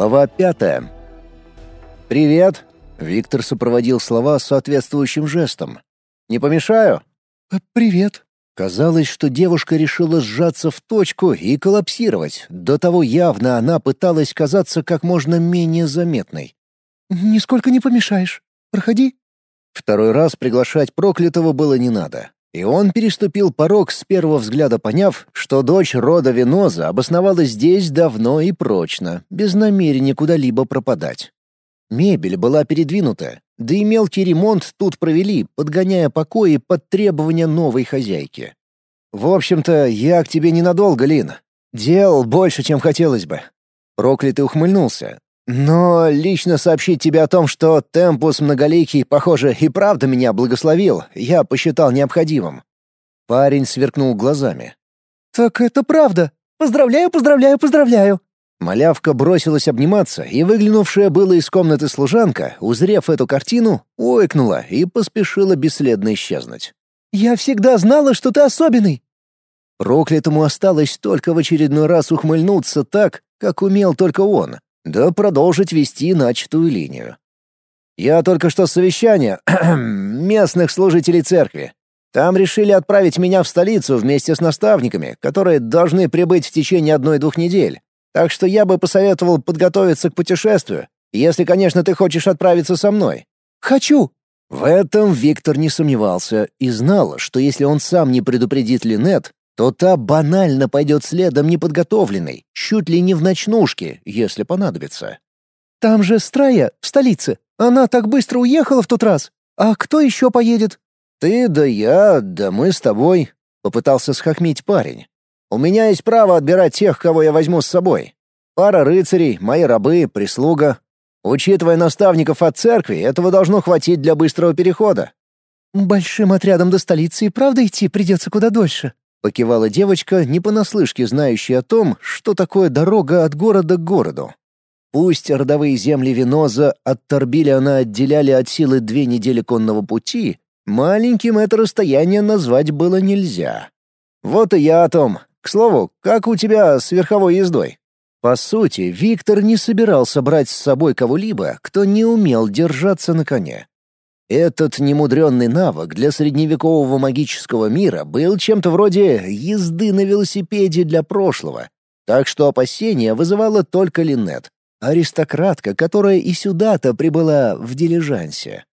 Глава пятая. «Привет!» — Виктор сопроводил слова соответствующим жестом. «Не помешаю?» «Э, «Привет!» Казалось, что девушка решила сжаться в точку и коллапсировать. До того явно она пыталась казаться как можно менее заметной. «Нисколько не помешаешь. Проходи». Второй раз приглашать проклятого было не надо. И он переступил порог с первого взгляда, поняв, что дочь рода Веноза обосновалась здесь давно и прочно, без намерения куда-либо пропадать. Мебель была передвинута, да и мелкий ремонт тут провели, подгоняя покои под требования новой хозяйки. «В общем-то, я к тебе ненадолго, Лин. Дел больше, чем хотелось бы». Проклятый ухмыльнулся, но лично сообщить тебе о том, что Темпус Многоликий, похоже, и правда меня благословил, я посчитал необходимым. Парень сверкнул глазами. «Так это правда. Поздравляю, поздравляю, поздравляю!» Малявка бросилась обниматься, и выглянувшая было из комнаты служанка, узрев эту картину, ойкнула и поспешила бесследно исчезнуть. «Я всегда знала, что ты особенный!» Проклятому осталось только в очередной раз ухмыльнуться так, как умел только он, да продолжить вести начатую линию. Я только что с совещания местных служителей церкви. Там решили отправить меня в столицу вместе с наставниками, которые должны прибыть в течение одной-двух недель. Так что я бы посоветовал подготовиться к путешествию, если, конечно, ты хочешь отправиться со мной. Хочу. В этом Виктор не сомневался и знал, что если он сам не предупредит Линет, то та банально пойдет следом неподготовленной, чуть ли не в ночнушке, если понадобится. «Там же Страя, в столице. Она так быстро уехала в тот раз. А кто еще поедет?» «Ты да я, да мы с тобой», — попытался схохмить парень. «У меня есть право отбирать тех, кого я возьму с собой. Пара рыцарей, мои рабы, прислуга. Учитывая наставников от церкви, этого должно хватить для быстрого перехода». «Большим отрядом до столицы и правда идти придется куда дольше», — покивала девочка, не понаслышке знающая о том, что такое дорога от города к городу. Пусть родовые земли Веноза от Торбилиана отделяли от силы две недели конного пути, маленьким это расстояние назвать было нельзя. Вот и я о том. К слову, как у тебя с верховой ездой? По сути, Виктор не собирался брать с собой кого-либо, кто не умел держаться на коне. Этот немудренный навык для средневекового магического мира был чем-то вроде езды на велосипеде для прошлого, так что опасения вызывала только Линнет, аристократка, которая и сюда-то прибыла в дилижансе.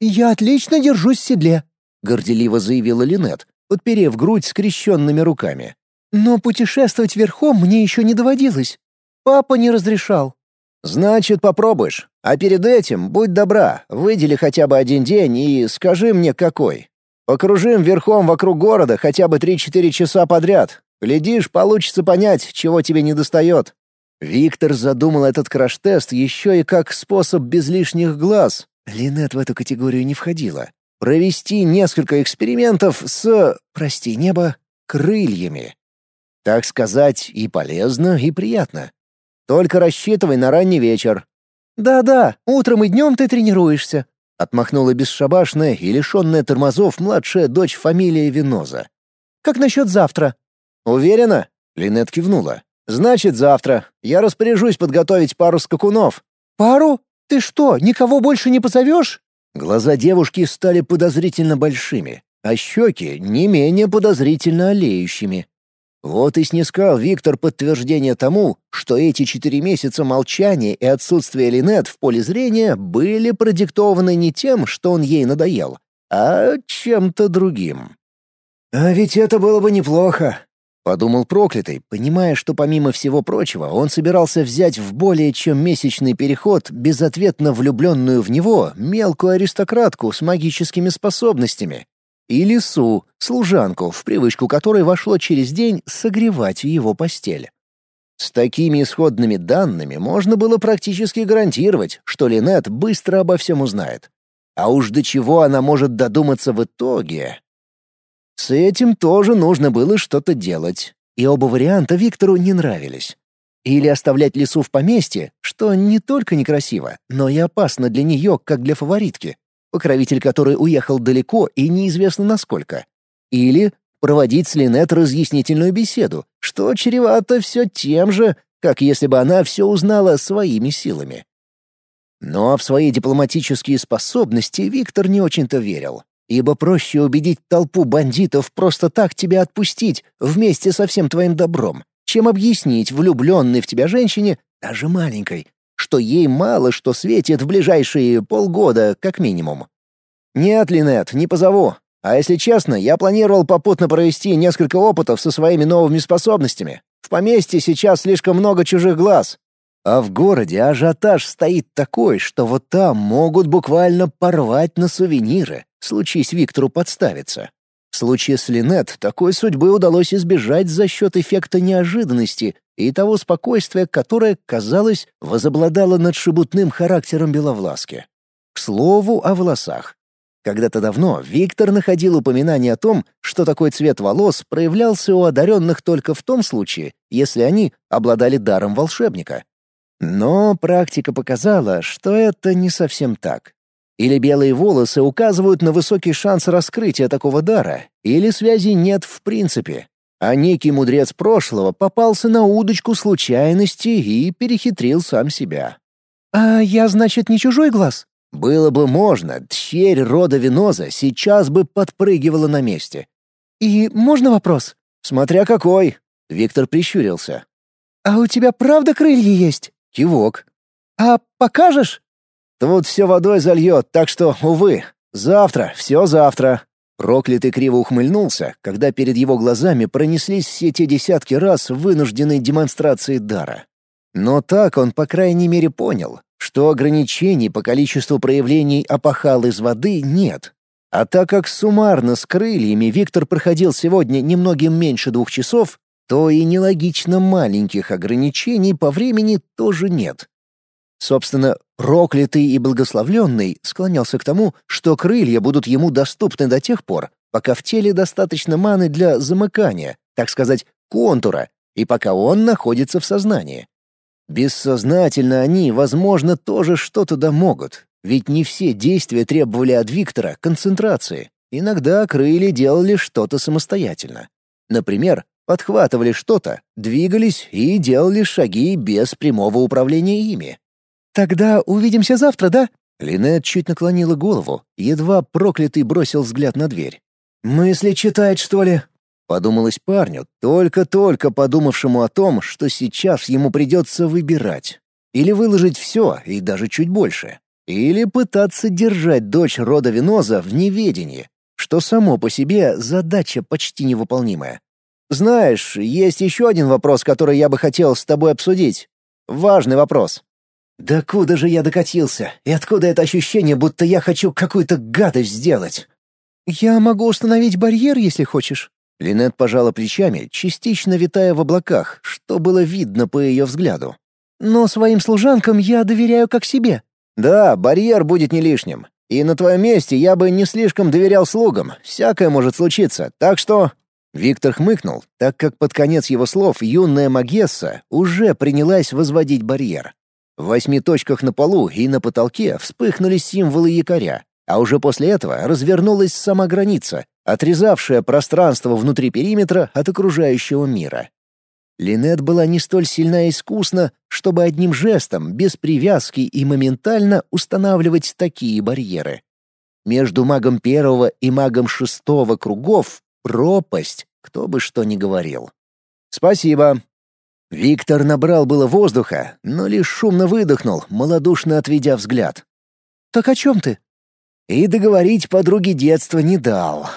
«Я отлично держусь в седле», — горделиво заявила Линнет, подперев грудь скрещенными руками. «Но путешествовать верхом мне еще не доводилось. Папа не разрешал». «Значит, попробуешь. А перед этим, будь добра, выдели хотя бы один день и скажи мне, какой. Покружим верхом вокруг города хотя бы 3-4 часа подряд. Глядишь, получится понять, чего тебе недостает». Виктор задумал этот краш-тест еще и как способ без лишних глаз. Линет в эту категорию не входила. Провести несколько экспериментов с, прости небо, крыльями. Так сказать, и полезно, и приятно. Только рассчитывай на ранний вечер. Да-да, утром и днем ты тренируешься, отмахнула бесшабашная и лишенная тормозов младшая дочь фамилии Виноза. Как насчет завтра? Уверена? Линет кивнула. Значит, завтра. Я распоряжусь подготовить пару скакунов. Пару? Ты что, никого больше не позовешь? Глаза девушки стали подозрительно большими, а щеки не менее подозрительно олеющими. Вот и снискал Виктор подтверждение тому, что эти четыре месяца молчания и отсутствия Линет в поле зрения были продиктованы не тем, что он ей надоел, а чем-то другим. «А ведь это было бы неплохо», — подумал проклятый, понимая, что помимо всего прочего он собирался взять в более чем месячный переход безответно влюбленную в него мелкую аристократку с магическими способностями, и лису, служанку, в привычку которой вошло через день согревать его постель. С такими исходными данными можно было практически гарантировать, что Линет быстро обо всем узнает. А уж до чего она может додуматься в итоге? С этим тоже нужно было что-то делать, и оба варианта Виктору не нравились. Или оставлять лису в поместье, что не только некрасиво, но и опасно для нее, как для фаворитки, покровитель которой уехал далеко и неизвестно насколько. Или проводить с Линет разъяснительную беседу, что чревато все тем же, как если бы она все узнала своими силами. Но в свои дипломатические способности Виктор не очень-то верил, ибо проще убедить толпу бандитов просто так тебя отпустить вместе со всем твоим добром, чем объяснить влюбленной в тебя женщине, даже маленькой, что ей мало что светит в ближайшие полгода как минимум. «Нет, Линет, не позову. А если честно, я планировал попутно провести несколько опытов со своими новыми способностями. В поместье сейчас слишком много чужих глаз, а в городе ажиотаж стоит такой, что вот там могут буквально порвать на сувениры, случись Виктору подставиться. В случае с Линет такой судьбы удалось избежать за счет эффекта неожиданности и того спокойствия, которое, казалось, возобладало над шебутным характером Беловласки. К слову о волосах. Когда-то давно Виктор находил упоминание о том, что такой цвет волос проявлялся у одаренных только в том случае, если они обладали даром волшебника. Но практика показала, что это не совсем так. Или белые волосы указывают на высокий шанс раскрытия такого дара, или связи нет в принципе. А некий мудрец прошлого попался на удочку случайности и перехитрил сам себя. «А я, значит, не чужой глаз?» Было бы можно, тщерь рода Веноза сейчас бы подпрыгивала на месте. «И можно вопрос?» «Смотря какой!» — Виктор прищурился. «А у тебя правда крылья есть?» Кивок. «А покажешь?» «Тут все водой зальет, так что, увы, завтра, все завтра». Проклятый криво ухмыльнулся, когда перед его глазами пронеслись все те десятки раз вынужденной демонстрации дара. Но так он, по крайней мере, понял, что ограничений по количеству проявлений опахал из воды нет. А так как суммарно с крыльями Виктор проходил сегодня немногим меньше двух часов, то и нелогично маленьких ограничений по времени тоже нет. Собственно, проклятый и благословленный склонялся к тому, что крылья будут ему доступны до тех пор, пока в теле достаточно маны для замыкания, так сказать, контура, и пока он находится в сознании. Бессознательно они, возможно, тоже что-то да могут, ведь не все действия требовали от Виктора концентрации. Иногда крылья делали что-то самостоятельно. Например, подхватывали что-то, двигались и делали шаги без прямого управления ими. «Тогда увидимся завтра, да?» Линет чуть наклонила голову, едва проклятый бросил взгляд на дверь. «Мысли читает, что ли?» Подумалось парню, только-только подумавшему о том, что сейчас ему придется выбирать. Или выложить все, и даже чуть больше. Или пытаться держать дочь рода Веноза в неведении, что само по себе задача почти невыполнимая. Знаешь, есть еще один вопрос, который я бы хотел с тобой обсудить. Важный вопрос. Да куда же я докатился? И откуда это ощущение, будто я хочу какую-то гадость сделать? Я могу установить барьер, если хочешь. Линет пожала плечами, частично витая в облаках, что было видно по ее взгляду. Но своим служанкам я доверяю как себе. Да, барьер будет не лишним. И на твоем месте я бы не слишком доверял слугам. Всякое может случиться. Так что Виктор хмыкнул, так как под конец его слов юная Магесса уже принялась возводить барьер. В восьми точках на полу и на потолке вспыхнули символы якоря, а уже после этого развернулась сама граница, отрезавшая пространство внутри периметра от окружающего мира. Линет была не столь сильна и искусна, чтобы одним жестом, без привязки и моментально устанавливать такие барьеры. Между магом первого и магом шестого кругов Пропасть, кто бы что ни говорил. «Спасибо». Виктор набрал было воздуха, но лишь шумно выдохнул, малодушно отведя взгляд. «Так о чем ты?» И договорить подруге детства не дал.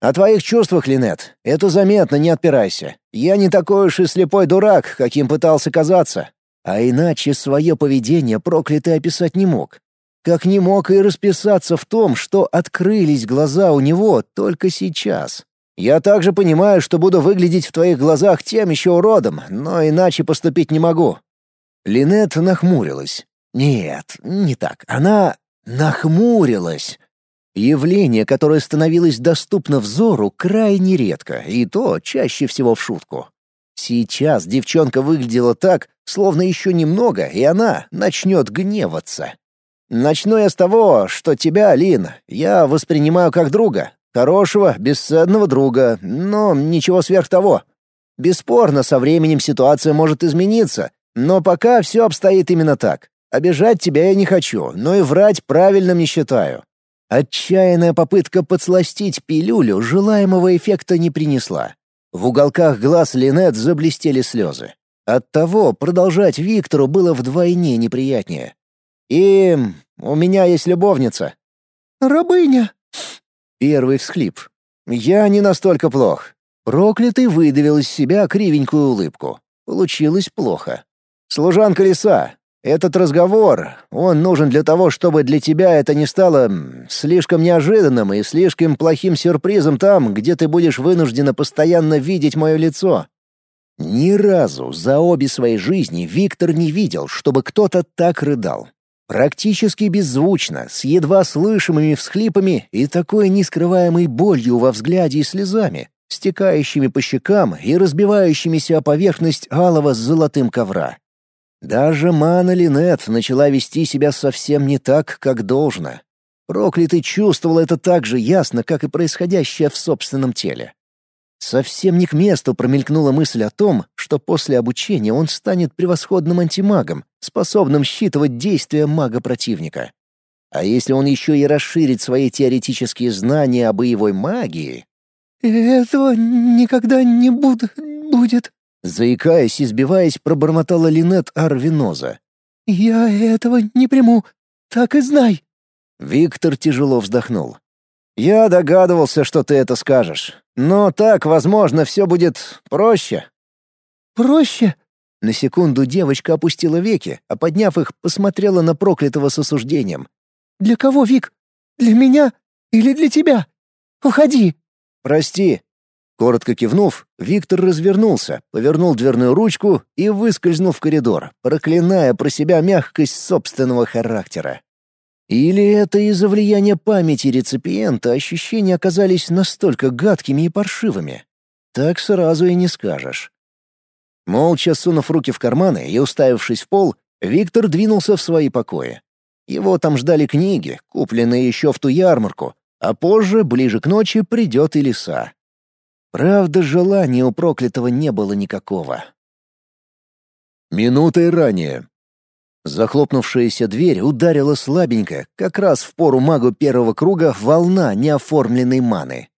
«О твоих чувствах, Линет, это заметно, не отпирайся. Я не такой уж и слепой дурак, каким пытался казаться. А иначе свое поведение проклятый описать не мог. Как не мог и расписаться в том, что открылись глаза у него только сейчас. Я также понимаю, что буду выглядеть в твоих глазах тем еще уродом, но иначе поступить не могу». Линет нахмурилась. Нет, не так. Она нахмурилась. Явление, которое становилось доступно взору, крайне редко, и то чаще всего в шутку. Сейчас девчонка выглядела так, словно еще немного, и она начнет гневаться. «Начну я с того, что тебя, Лин, я воспринимаю как друга, Хорошего, бесценного друга, но ничего сверх того. Бесспорно, со временем ситуация может измениться, Но пока все обстоит именно так. Обижать тебя я не хочу, но и врать правильным не считаю. Отчаянная попытка подсластить пилюлю желаемого эффекта не принесла. В уголках глаз Линет заблестели слезы. Оттого продолжать Виктору было вдвойне неприятнее. «И у меня есть любовница». «Рабыня!» Первый всхлип. «Я не настолько плох». Проклятый выдавил из себя кривенькую улыбку. Получилось плохо. «Служанка лиса, этот разговор, он нужен для того, чтобы для тебя это не стало слишком неожиданным и слишком плохим сюрпризом там, где ты будешь вынуждена постоянно видеть мое лицо. Ни разу за обе свои жизни Виктор не видел, чтобы кто-то так рыдал. Практически беззвучно, с едва слышимыми всхлипами и такой нескрываемой болью во взгляде и слезами, стекающими по щекам и разбивающимися о поверхность алого с золотым ковра. Даже Мана Линет начала вести себя совсем не так, как должно. Проклятый чувствовал это так же ясно, как и происходящее в собственном теле. Совсем не к месту промелькнула мысль о том, что после обучения он станет превосходным антимагом, способным считывать действия мага-противника. А если он еще и расширит свои теоретические знания о боевой магии... «Этого никогда не буд... будет», Заикаясь и сбиваясь, пробормотала Линет Арвиноза. «Я этого не приму, так и знай». Виктор тяжело вздохнул. «Я догадывался, что ты это скажешь. Но так, возможно, все будет проще». «Проще?» На секунду девочка опустила веки, а подняв их, посмотрела на проклятого с осуждением. «Для кого, Вик? Для меня или для тебя? Уходи!» «Прости», Коротко кивнув, Виктор развернулся, повернул дверную ручку и выскользнул в коридор, проклиная про себя мягкость собственного характера. Или это из-за влияния памяти реципиента ощущения оказались настолько гадкими и паршивыми? Так сразу и не скажешь. Молча сунув руки в карманы и уставившись в пол, Виктор двинулся в свои покои. Его там ждали книги, купленные еще в ту ярмарку, а позже, ближе к ночи, придет и лиса. Правда, желания у проклятого не было никакого. Минутой ранее. Захлопнувшаяся дверь ударила слабенько, как раз в пору магу первого круга волна неоформленной маны.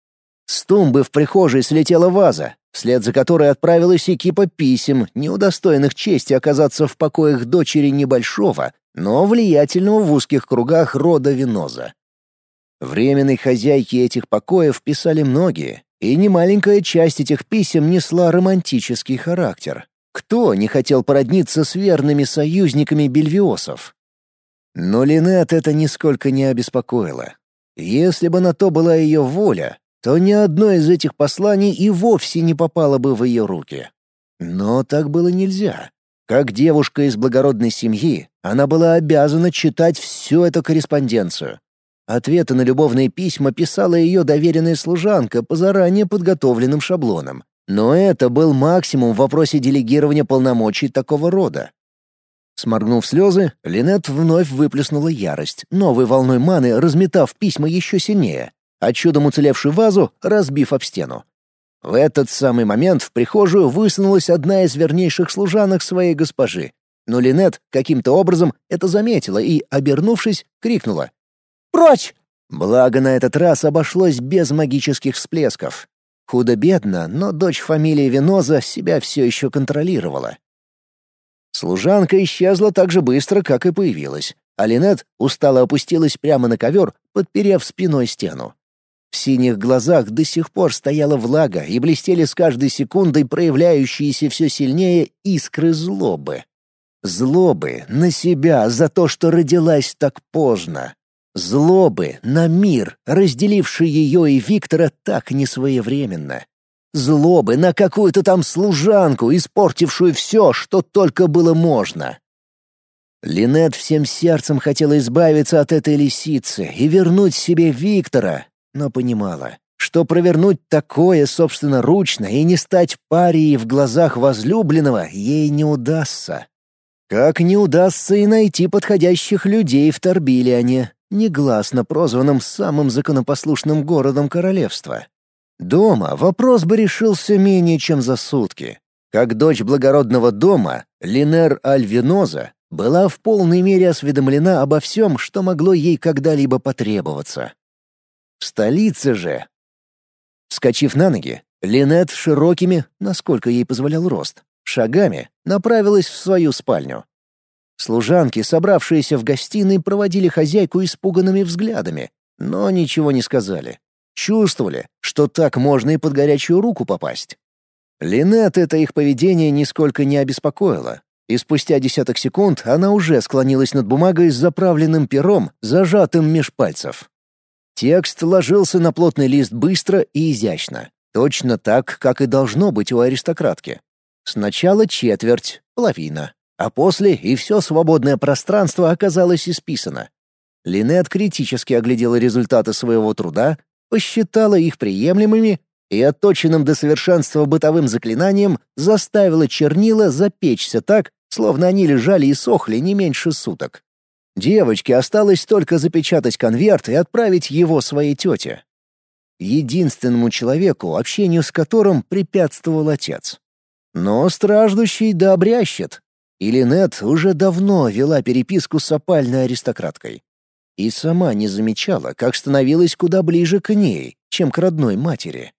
С тумбы в прихожей слетела ваза, вслед за которой отправилась экипа писем, не удостоенных чести оказаться в покоях дочери небольшого, но влиятельного в узких кругах рода Веноза. Временной хозяйки этих покоев писали многие, и немаленькая часть этих писем несла романтический характер. Кто не хотел породниться с верными союзниками бельвиосов? Но Линет это нисколько не обеспокоило. Если бы на то была ее воля, то ни одно из этих посланий и вовсе не попало бы в ее руки. Но так было нельзя. Как девушка из благородной семьи, она была обязана читать всю эту корреспонденцию, Ответы на любовные письма писала ее доверенная служанка по заранее подготовленным шаблонам. Но это был максимум в вопросе делегирования полномочий такого рода. Сморгнув слезы, Линет вновь выплеснула ярость, новой волной маны разметав письма еще сильнее, а чудом уцелевшую вазу разбив об стену. В этот самый момент в прихожую высунулась одна из вернейших служанок своей госпожи. Но Линет каким-то образом это заметила и, обернувшись, крикнула Прочь!» Благо на этот раз обошлось без магических всплесков. Худо-бедно, но дочь фамилии Веноза себя все еще контролировала. Служанка исчезла так же быстро, как и появилась, а Линет устало опустилась прямо на ковер, подперев спиной стену. В синих глазах до сих пор стояла влага и блестели с каждой секундой проявляющиеся все сильнее искры злобы. Злобы на себя за то, что родилась так поздно. Злобы на мир, разделивший ее и Виктора так несвоевременно. Злобы на какую-то там служанку, испортившую все, что только было можно. Линет всем сердцем хотела избавиться от этой лисицы и вернуть себе Виктора, но понимала, что провернуть такое собственноручно и не стать парией в глазах возлюбленного ей не удастся. Как не удастся и найти подходящих людей в Торбилиане, негласно прозванным самым законопослушным городом королевства. Дома вопрос бы решился менее чем за сутки. Как дочь благородного дома, Линер Альвиноза была в полной мере осведомлена обо всем, что могло ей когда-либо потребоваться. В столице же... Вскочив на ноги, Линет широкими, насколько ей позволял рост, шагами направилась в свою спальню. Служанки, собравшиеся в гостиной, проводили хозяйку испуганными взглядами, но ничего не сказали. Чувствовали, что так можно и под горячую руку попасть. Линет это их поведение нисколько не обеспокоило, и спустя десяток секунд она уже склонилась над бумагой с заправленным пером, зажатым меж пальцев. Текст ложился на плотный лист быстро и изящно, точно так, как и должно быть у аристократки. Сначала четверть, половина, а после и все свободное пространство оказалось исписано. Линет критически оглядела результаты своего труда, посчитала их приемлемыми и отточенным до совершенства бытовым заклинанием заставила чернила запечься так, словно они лежали и сохли не меньше суток. Девочке осталось только запечатать конверт и отправить его своей тете. Единственному человеку, общению с которым препятствовал отец. Но страждущий да обрящет. И Линет уже давно вела переписку с опальной аристократкой. И сама не замечала, как становилась куда ближе к ней, чем к родной матери.